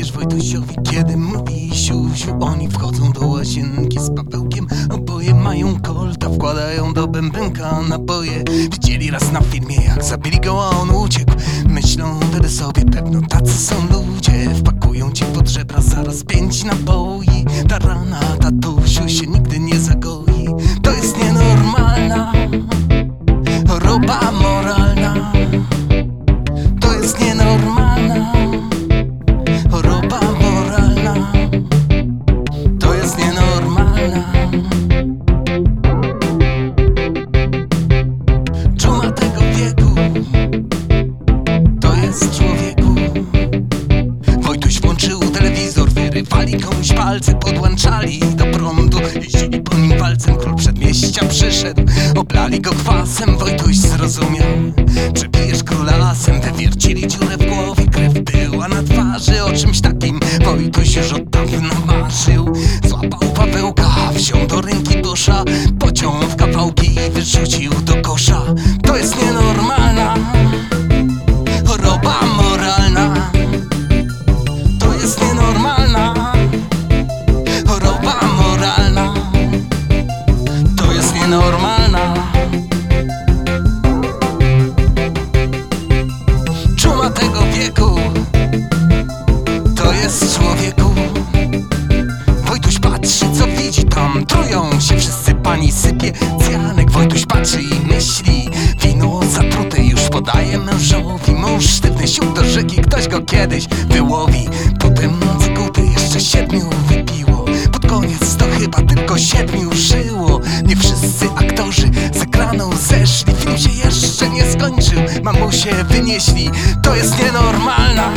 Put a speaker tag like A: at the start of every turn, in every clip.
A: Wiesz Wojtusiowi, kiedy mówi siusiu. Oni wchodzą do łazienki z papełkiem Oboje mają kolta, wkładają do bębenka naboje Widzieli raz na filmie, jak zabili go, a on uciekł. Myślą wtedy sobie, pewno tacy są ludzie. Wpakują ci pod żebra zaraz pięć naboi. Ta rana, tatusiu się nigdy nie zagoi. To jest nienormalna Choroba moralna palce Podłączali do prądu. Jeździli po nim palcem Król przedmieścia przyszedł. Oblali go kwasem Wojtuś zrozumiał. Przebijesz króla lasem Wywiercili dziurę w głowie. Krew była na twarzy O czymś takim Wojtuś już od dawna marzył pani sypie Cjanek Wojtuś patrzy i myśli Wino zatrute już podaje mężowi. Mąż sztywny sił do rzeki Ktoś go kiedyś wyłowi. Potem cykuty jeszcze siedmiu wypiło. Pod koniec to chyba tylko siedmiu żyło. Nie wszyscy aktorzy z ekranu zeszli. Film się jeszcze nie skończył Mamusie wynieśli. To jest nienormalna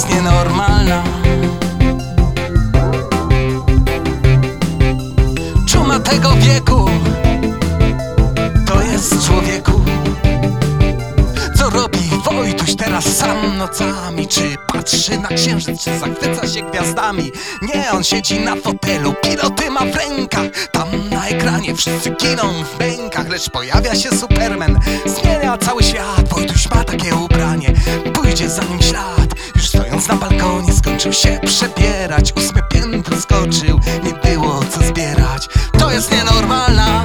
A: jest nienormalna. Czuma tego wieku to jest człowieku. Co robi Wojtuś teraz sam nocami? Czy patrzy na księżyc, czy zachwyca się gwiazdami? Nie, on siedzi na fotelu, piloty ma w rękach Tam na ekranie wszyscy giną w mękach Lecz pojawia się Superman, zmienia cały świat Wojtuś ma takie ubranie, pójdzie za nim ślad na balkonie skończył się przebierać. Ósme piętro skoczył, nie było co zbierać. To jest nienormalna